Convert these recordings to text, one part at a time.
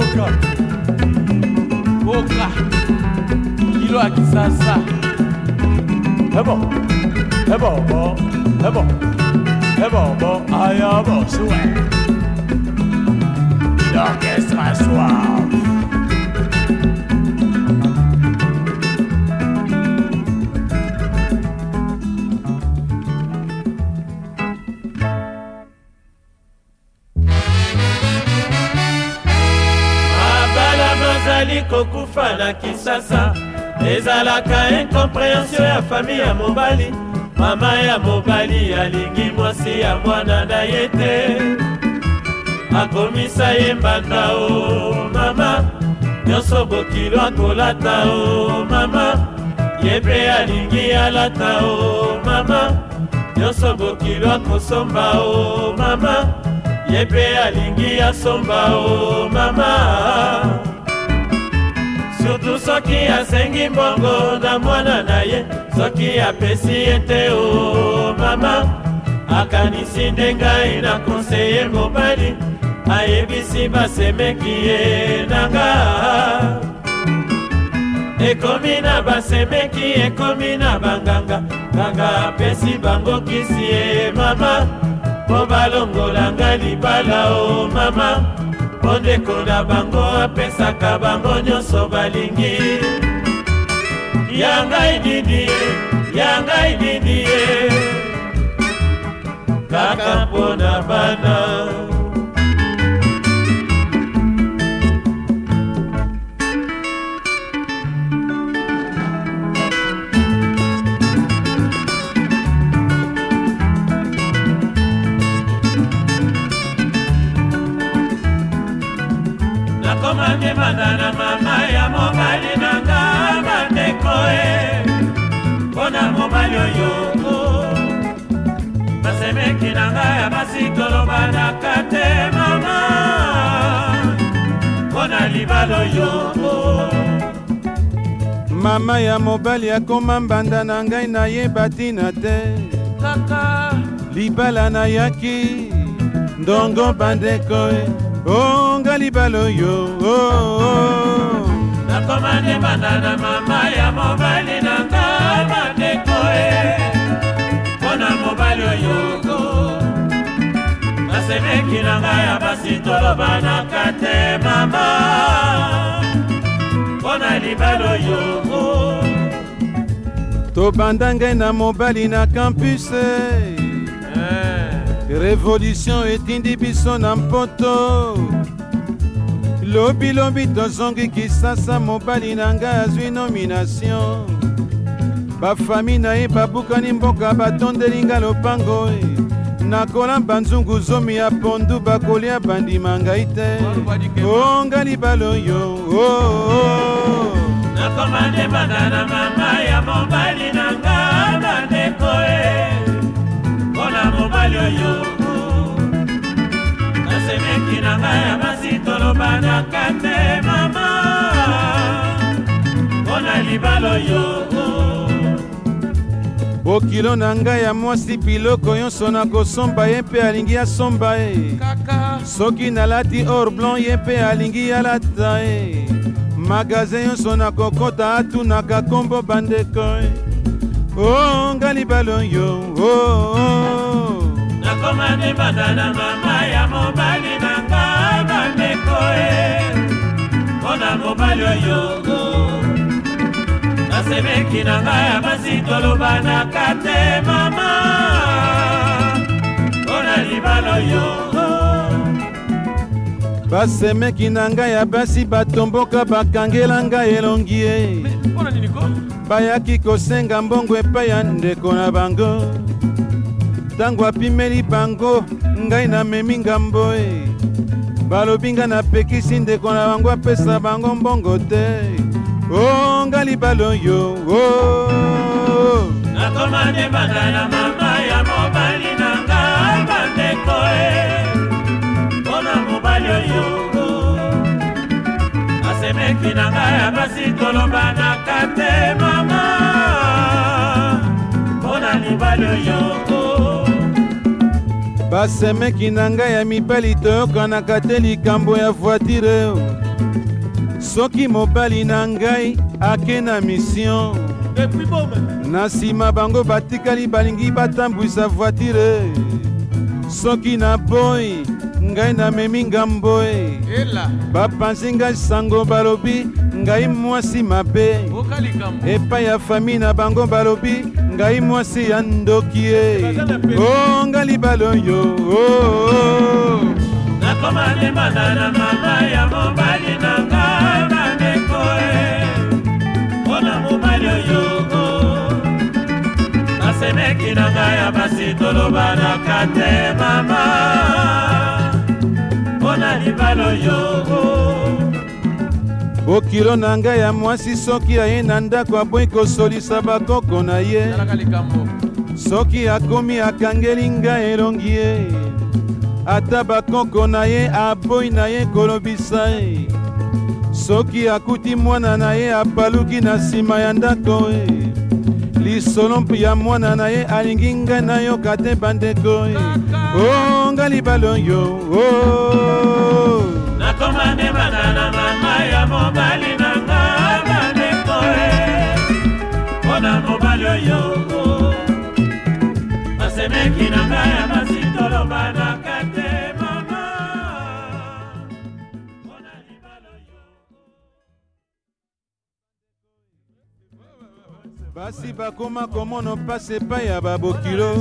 Oka Oka Hilo wa kisasa Ebo Ebo bo Ebo Ebo bo Aya bo Suwe L'orchestre suave na kisasa ezalaka incompréhension ya fami ya mobali mama ya mobali alingi mwasi ya mwana na ye te akomisa ye mbanda o mama nyonso bokilo akolata o mama ye mpe alingi alata o mama nyonso bokilo akosomba o mama ye mpe alingi asomba o mama sutu soki asengi mbongo na mwana na ye soki apesi ye te o mama akanisi nde ngai na konseye mobali ayebisi basemeki ye na nga ekomi na basemeki ekomi na banganga nganga apesi bango kisi ye mama mpo balongolanga libala o mama mpo ndeko na bango apesaka bango nyonso balingi ya ngai nini ya ngai nini ye kaka mpo na bana nakoki bandana mama ya mobali na nga bandeko e mpo na mobali oyo basemeki na nga ya basi tolobanaka te mama mpo na libala oyo mama ya mobali akoma mbanda na ngai nayeba ntina te kaka libala nayaki ndongo bandeko e onga libala oyo nakoma nde banda na mama ya mobali na nga bandeko e mpo na mobali oyoko nasemeki na ngai ya basi tolobanaka te mama mpo na libala oyoko tobanda ngai na mobali na kampuse révolution etindi biso na mpoto lobilobi tozongi kisasa mobali na ngai azwi nomination bafami na ye babukani mboka batondeli ngai lopango e. nakolamba nzungu zomi ya pondu bakolia bandima ngai te o ngai libala oyo oh, oh, oh. nakomande banda na mama ya mobali na mokilo na ngai ya mwasi biloko nyonso nakosomba ye mpe alingi asomba ye soki nalati or blanc ye mpe alingi alata ye magaze nyonso nakokɔta atunaka nkombo bandeko ye o oh, nga libalo yo o oh. nakoma ndimata na mama ya mobali na nga bandeko ye mpo na mobali oyo oh. semeki na ngai ya masito alobanaka te mama mpona libala yo basemeki na ngai ya basi batomboka bakangela ngai elongi ye bayaki kosenga mbongo epai ya ndeko na bango ntango apimeli bango ngai namemi ngambo e balobi ngai napekisi ndeko na bango apesa bango mbongo te onga libala oyo oh. nakoma nde banda na mama ya mobali na nga bandeko e eh. mpona mobali oyo oh. asemeki na nga ya basi tolobanaka te mama mpona libali oyo oh. basemeki na ngai ya mibali toyokanaka te likambo ya voitire soki mobali na ngai ake na misio na nsima bango batikali balingi batambwisa voitire soki na boyi ngai namemi ngambo e bapanzi ngai sango balobi ngai mwasi mabe epai ya fami na bango balobi ngai mwasi ya ndoki e o ngai libala oyo nakoma limanda na mama ya mobali na ngai kasi tolobanaka te mama mpona libala oyo okilo na ngai ya mwasi soki aye na ndako aboyi kosolisa bakoko na ye soki akomi akangeli ngai elongi ye ata bakoko na ye aboyi na ye kolobisa ye soki akuti mwana na ye apaluki na nsima ya ndako ye lisolo ya mwana na ye alingi ngai nayoka te bandeko o oh, nga libala oyo o oh. nakoma nde bana na mama ya mobali na nga bandeko e mpo na mobali oyo oh. kasi bakoma komona mpasi epai ya babokilo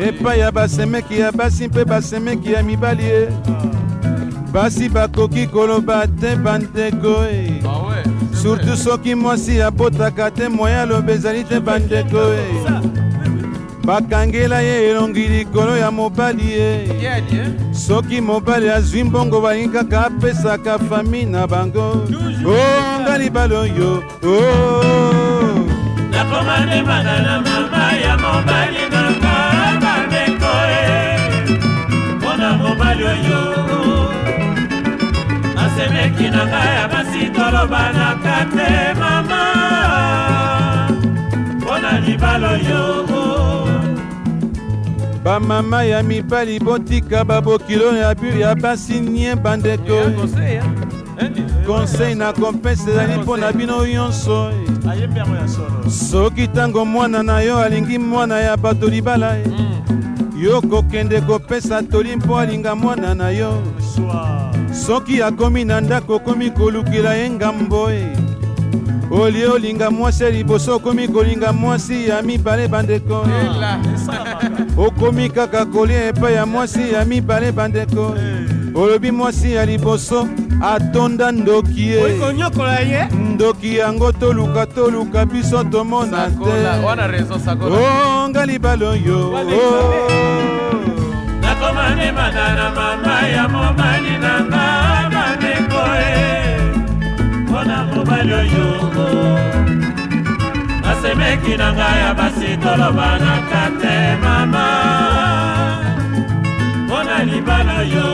epai ya basemeki ya basi mpe basemeki ya mibali e basi bakoki koloba te bandeko e surtout soki mwasi abotaka te moya aloba ezali te bandeko e bakangela ye elongi likolo ya mobali ye eh. soki mobali azwi mbongo balingi kaka apesaka fami na bango onga libala oyo oh. nakoma ndemaka na mama ya mobali nanga bandeko e mpona mobali oyo asemeki na ngai ya basi tolobanaka te mama mpona libala oyo bamama ya mibali botika babokilo ya basi nie bandeko konsei nakompesa ezali mpo na bino nyonso soki ntango mwana na yo alingi mwana ya bato libala eh. mm. yo kokende kopesa toli mpo alinga mwana na yo soki akomi na ndako okomi kolukila ye ngambo e eh. olie olinga mwasi ya liboso okomi kolinga mwasi ya mibale bandeko eh. ah, okomi kaka kolia epai ya mwasi ya mibale bandeko olobi mwasi ya liboso atonda ndoki ye okonyokola ye ndoki yango toluka toluka biso tomona te onga libala oyo nakomanemana na mama ya mobali na nga bandeko e mpona mobali oyo nasemeki na ngai ya basi tolobanaka te mama mpona libala oyo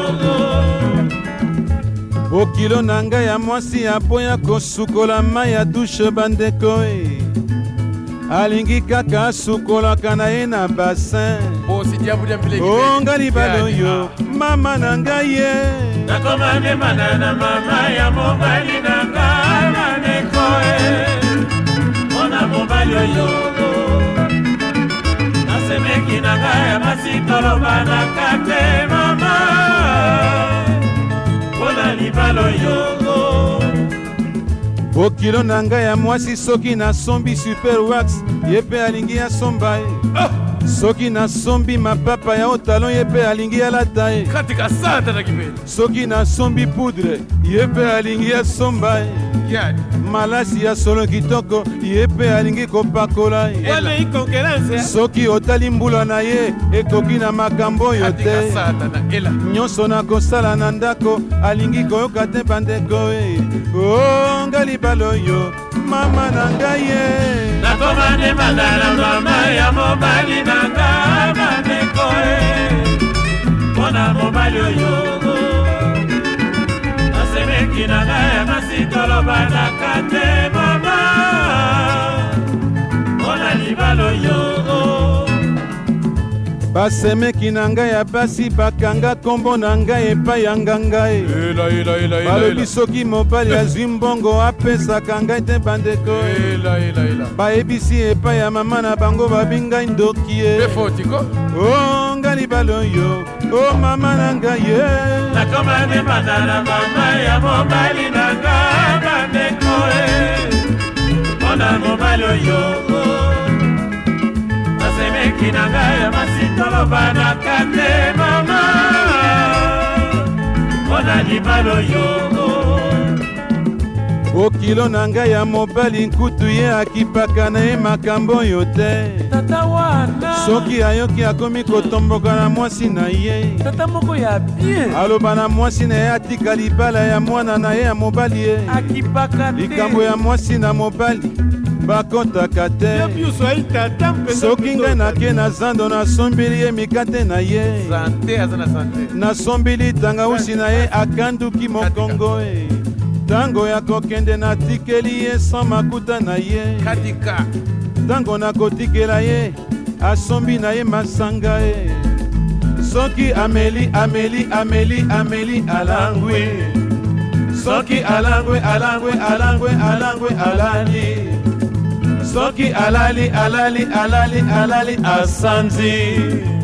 okilo na ngai ya mwasi aboya kosukola mai ya dushe bandeko e alingi kaka asukolaka na ye na basin oh, onga libala oyo ah. mama na ngai ye eh. nakoma ndemana na mama ya mobali na ngai bandeko e eh. mpona mobali oyo nasemeki na ngai ya basi tolobanaka te mama mibaloyongo bokilo na ngai ya mwasi soki nasombi super wax ye mpe alingi asomba ye oh! soki nasombi mapapa ya otalon ye mpe alingi alata ye soki nasombi poudre ye mpe alingi asomba ye yeah. malasi ya solo kitoko ye mpe alingi kopakola soki otali mbula na ye ekoki na makambo oyo te nyonso nakosala na ndako alingi koyoka te bandeko e onga oh, libala oyo mama na ngai ye nakoma nde mandala mama ya mobali na nga bandeko e mpo na mobali oyo soki na ngai ya kasi tolobanaka te mama mpona libalo yo basemeki na ngai ya basi bakanga nkombo na ngai epai ya ngangai e. eh, eh, eh, balobi soki mobali azwi mbongo apesaka ngai te bandeko e. bayebisi epai ya mama na bango babi ngai ndoki ye o tika libala oyo o oh, mama na ngai ye nakoma ndimana na mama ya mobali na nga bandeko e. mpona mobali oyo nasemeki oh. na ngai ya masitoloba na kate mama mpona libala oyo oh. okilo na ngai ya mobali nkutu ye akipaka na ye makambo oyo te tata wana soki ayoki akomi kotomboka na mwasi na ye tata moko ya bien aloba na mwasi na ye atika libala ya mwana na ye ya mobali ye akipaka te likambo ya mwasi na mobali bakɔtaka te soki ngai nake na zando nasombeli ye mikate na ye nasombeli tangausi na ye akanduki mokongo e ntango ya kokende natikeli ye sans makuta na ye kadika ntango nakotikela ye asombi na ye masanga ye soki ameli ameli ameli ameli alangwi soki alangwe alangwe alangwe alangwe alali soki alali alali alali alali asanzi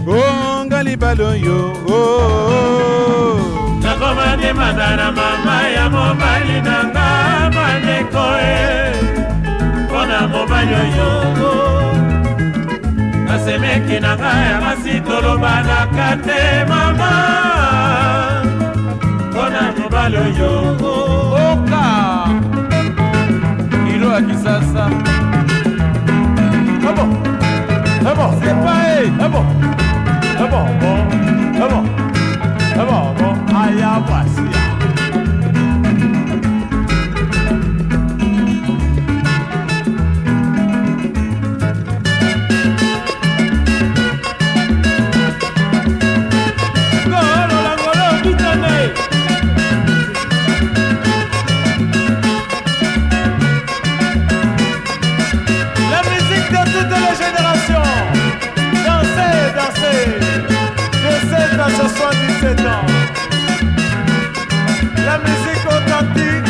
onga oh, libala oyo oh, oh, oh. ndeko mandimanda na mama ya mobali na nga bandeko e mpo na mobali oyo nasemeki na nga ya kasi tolobanaka te mama mpo na mobali oyo oka kilo ya kisasa Come on. Come on. C'est pas, hey. Come on. Come on. Come on. Come on. La musique de toutes les générations Dansez, dansez Je sais que soit 17 ans la musique authentique.